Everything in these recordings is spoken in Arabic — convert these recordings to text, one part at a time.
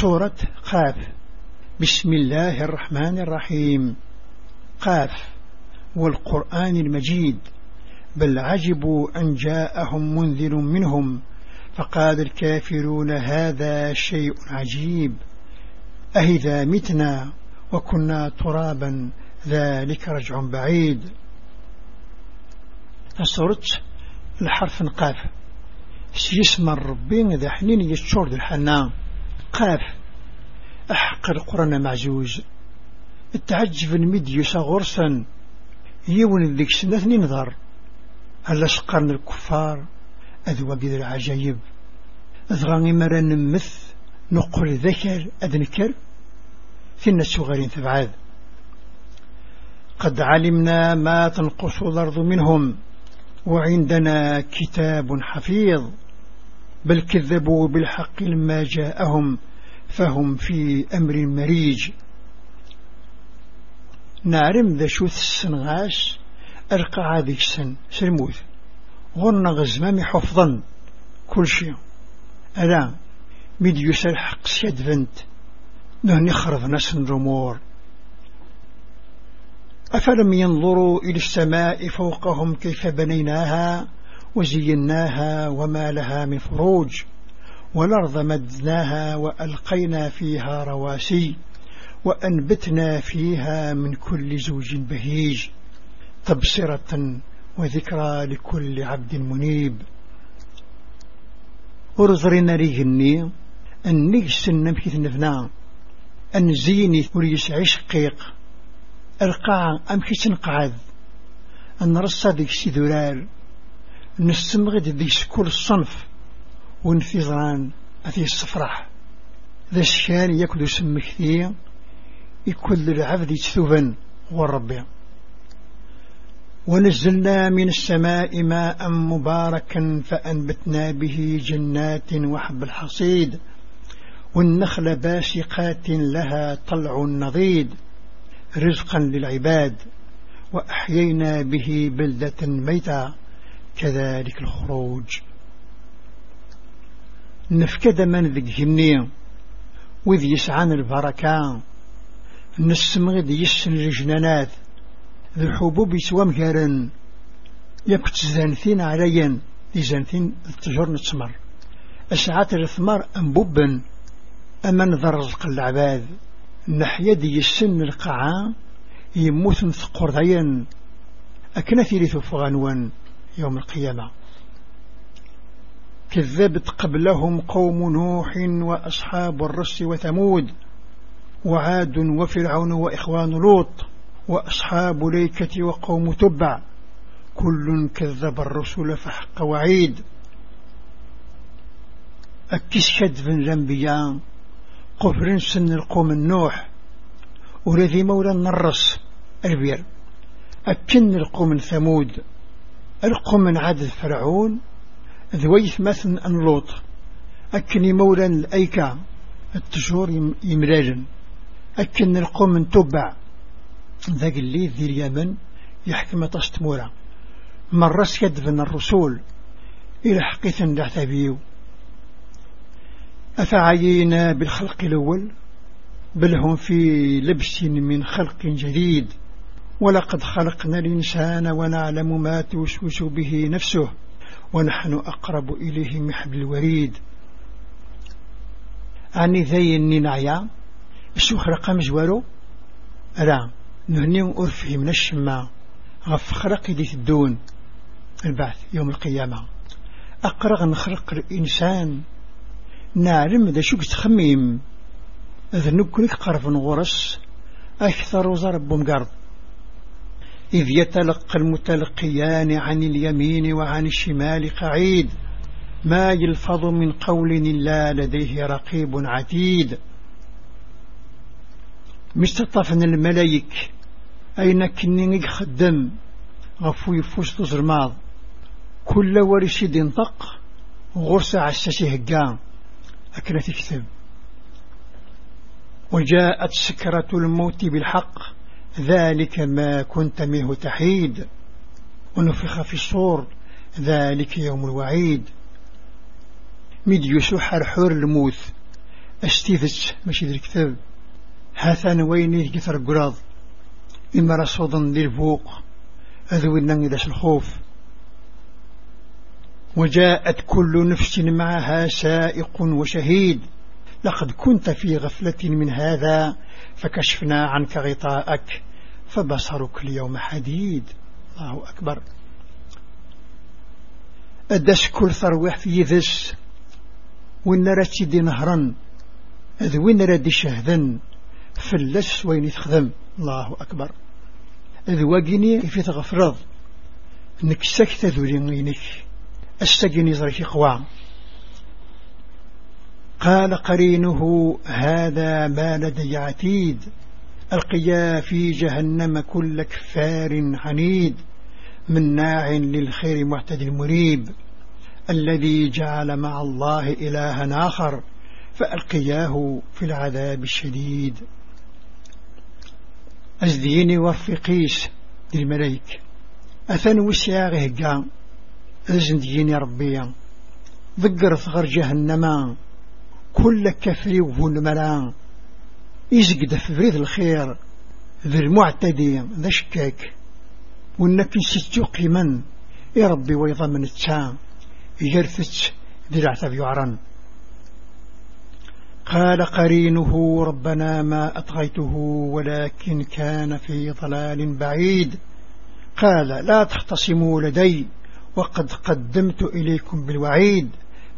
سورة قاف. بسم الله الرحمن الرحيم. قاف. والقرآن المجيد. بل عجبوا أن جاءهم منذر منهم فقال الكافرون هذا شيء عجيب. أهذا متنا وكنا ترابا ذلك رجع بعيد. أصرت الحرف قاف. سيسم الربين ذا حنين يشور ذا الحنان. قاف أحق القرآن معزوز التعجب المديوس غرسا يون ذيك سنة نظر هل سقرن الكفار؟ أذوى بذي العجايب. أذغاني مرا نمث. نقول ذكر أذنكر. فينا السغرين تبعاد. قد علمنا ما تنقص الأرض منهم. وعندنا كتاب حفيظ. بل كذبوا بالحق لما جاءهم فهم في أمر مريج. نعلم ذا شوث السنغاش أرقى عادي السن سلموث غرنا غزمامي حفظا كل شيء. ألا ميد يسال حق سيد فنت. نهني خرف ناس الرمور أفلم ينظروا إلى السماء فوقهم كيف بنيناها؟ وزيناها وما لها من فروج والأرض مدناها وألقينا فيها رواسي وأنبتنا فيها من كل زوج بهيج تبصرة وذكرى لكل عبد منيب. ورزرنا ريجني أن نجسن نمكث نفنا أن زيني وريس عشقيق القاع أمكي تنقعد أن رصا ديك سيدولار نستمغد ديك كل الصنف ونفيضران أثي الصفرح ذا الشان يكدو سمكثي يكل العبد يتثوبا والربي. ونزلنا من السماء ماء مباركا فأنبتنا به جنات وحب الحصيد. والنخل باسقات لها طلع نضيد رزقا للعباد. وأحيينا به بلدة ميتا. كذلك الخروج. نفكد من ذك جمني وذ يسعان البركة. نسمغد يسن الجنانات ذو الحبوب يسوى مكارن يكت زانثين عليا زانثين التجر نتسمر أسعات الثمار أنبوبا أما نظر رزق العباد. نحيا دي السن القاعة يموت مثقر ذين أكنا ثيرث فغانوان. يوم القيامة. كذبت قبلهم قوم نوح وأصحاب الرس وثمود وعاد وفرعون وإخوان لوط وأصحاب ليكة وقوم تبع. كل كذب الرسل فحق وعيد. أكسكد من الأنبياء قفر سن القوم النوح ورذي مولى النرس البير أكن القوم ثمود. القوم عدد فرعون ذويث مثل أنلوط أكني مولى الأيكا التشور يمراجن أكن القوم تبع ذاك اللي ذي اليمن يحكم تستمورا مرة من الرسول إلى حقيث دعتبيو أفعينا بالخلق الأول بل هم في لبس من خلق جديد. ولقد خلقنا الإنسان ونعلم ما توسوس به نفسه ونحن أقرب إليه من حبل الوريد. عني ذي النعيا السوخ رقم جوارو ألا نهني أرفه من الشماء. غف خلق دي الدون. البعث يوم القيامة. أقرغ نخلق الإنسان. نعلم ذا شو تخميم. إذ نكونك قرب نغرس. أكثر وزرب بمقرض إذ يتلقى المتلقيان عن اليمين وعن الشمال قعيد. ما يلفظ من قول إلا لديه رقيب عتيد. مستطفن الملايك؟ أين كنينك خدم غفو يفوس تزرماض كل ورشد ينطق غرس عساسي هقام أكنة تكتب وجاءت سكرة الموت بالحق. ذلك ما كنت منه تحيد. ونفخ في الصور ذلك يوم الوعيد. مد يسحر حر الموت. أستيذت ماشي ذي الكتاب. هاثان ويني كثر قراض. إما رصودا الفوق أذوينا إذا الخوف وجاءت كل نفس معها سائق وشهيد. لقد كنت في غفلة من هذا فكشفنا عنك غطاءك فبصرك اليوم حديد. الله أكبر. أدس كل ثروح في ذس وإن رتدي نهرا أذ ردي شهدا فلس وين يتخدم الله أكبر. أذ واقيني في تغفرض نكسك ذولي غينك أستقني زرك قوام. قال قرينه هذا ما لدي عتيد ألقيا في جهنم كل كفار عنيد مناع للخير معتد مريب الذي جعل مع الله إلها آخر فألقياه في العذاب الشديد. أزديني وفقيس للملايك أثن وسياغه قام أزنديني ربيا ذكر ثغر جهنم. كل كفري وفون ملان. يزقد في بريد الخير ذي المعتدي ذا شكاك. وانك نسيتو قيما يا ربي ويضمن التام يجرثت ذي العتاب يعرن قال قرينه ربنا ما أطغيته ولكن كان في ضلال بعيد. قال لا تختصموا لدي وقد قدمت إليكم بالوعيد.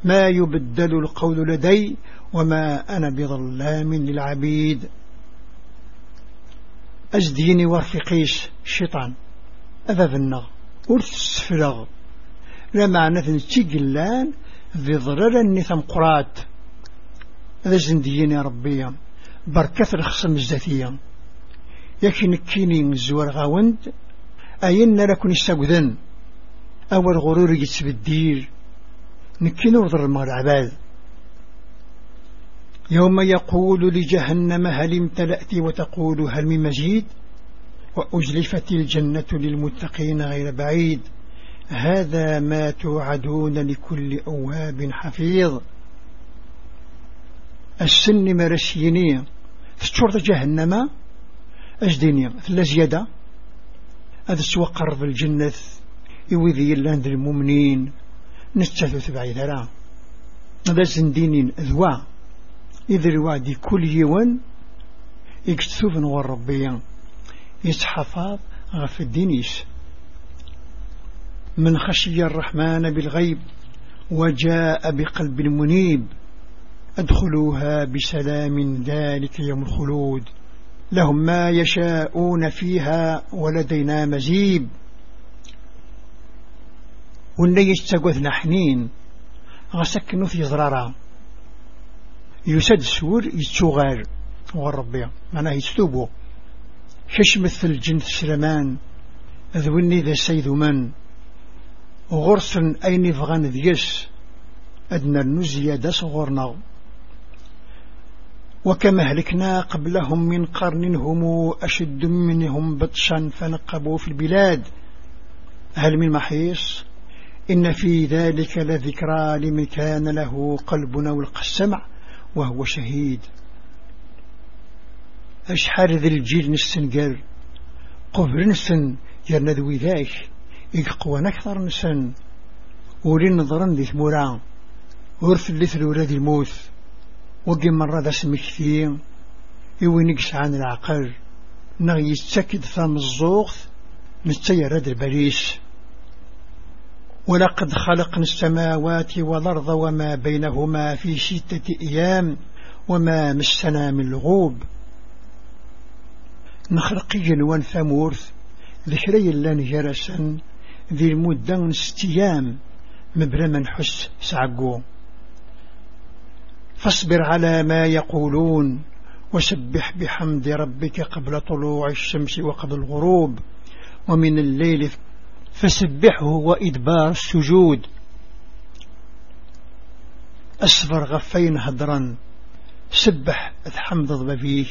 ما يبدل القول لدي وما أنا بظلام للعبيد. أزديني ورفقيش الشيطان أذا النغ. ورث السفلغ لما نثن تيقلان ذي ضرر النثم قرات. هذا زنديني ربي. بركة الخصم الزاتية يكن كيني الزوار غاوند. أين لكن استقذن أول غرور يتبدير. نكين وضر المغر عباد. يوم يقول لجهنم هل امتلأت وتقول هل من مزيد وأجلفت الجنة للمتقين غير بعيد. هذا ما توعدون لكل أواب حفيظ. السن مرسينية في جهنم أجدينية ثلا زيادة. هذا سوى قرب الجنة يوذي الله المؤمنين. نستثو تبعي ذرا هذا سندينين ذوا إذا الوعد كل يوم يكتثو نور ربيا يتحفظ غف الدينيس من خشي الرحمن بالغيب وجاء بقلب منيب. أدخلوها بسلام ذلك يوم الخلود. لهم ما يشاءون فيها ولدينا مزيب واللي يستقوث نحنين. غسكنو في زرارة يسد سور يتشغال والربيع معناه يستوبو. كش مثل الجن سلمان ذوني ذا سيد من غرس أين فغان ذيس أدنى النزيادة صغرنا وكما هلكنا قبلهم من قرن هم أشد منهم بطشا فنقبوا في البلاد. هل من محيص إن في ذلك لذكرى لمن كان له قلب أو السمع وهو شهيد. أشحال ذي الجيل نسن قبر نسن يرنا ذوي ذاك يقوى أكثر نسن. ولين نظرن ذي ثمورا ورث اللي ذي الموت وقي مرة ذا سمكثين يوينكس عن العقل. نغي يتسكد ثام الزوغث نتسير هذا البريس ولقد خلقنا السماوات والأرض وما بينهما في ستة أيام وما مسنا من لغوب. جنوان ثمورث ذكري اللان جرسا ذي المدة ستيام مبرما حس سعقو. فاصبر على ما يقولون وسبح بحمد ربك قبل طلوع الشمس وقبل الغروب ومن الليل فسبحه وإدبار السجود. أسفر غفين هدرا سبح الحمد ضبفيه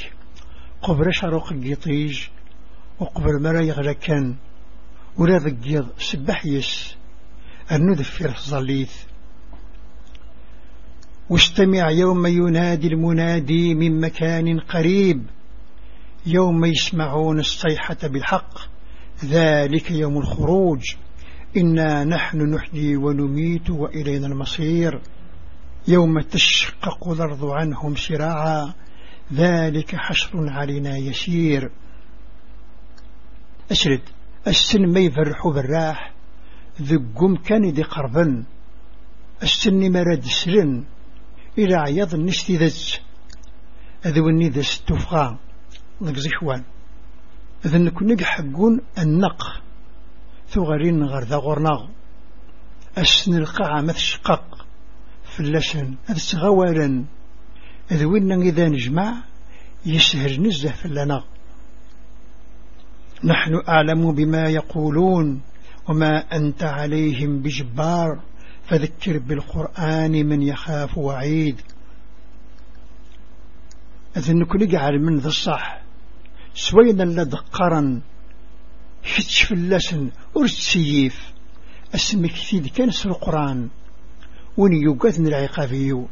قبر شرق القطيج وقبر مرا يغلكن ولا ذقيض سبح يس النذفر ظليث واستمع يوم ينادي المنادي من مكان قريب يوم يسمعون الصيحة بالحق. ذلك يوم الخروج. إنا نحن نحيي ونميت وإلينا المصير. يوم تشقق الأرض عنهم سراعا ذلك حشر علينا يسير. أشرد السن ما يفرحوا بالراح ذقم كان دي قربا. السن مراد سلن إلى عياض النشتي ذج. أذوني ذا ستفغى نقزي إذا نكون حقون النق. ثغرين غير ذا غرناغ السن القاعة مثشقق فلاشن. هذا سغوالا إذ وين إذا نجمع؟ يسهر نزه فلنا نحن أعلم بما يقولون وما أنت عليهم بجبار. فذكر بالقرآن من يخاف وعيد. إذن كل جعل من ذا الصح. سوينا لدقرا فتش فلاسن أرس سيف أسمك ثيد كان القرآن ون يقاثن العقابيو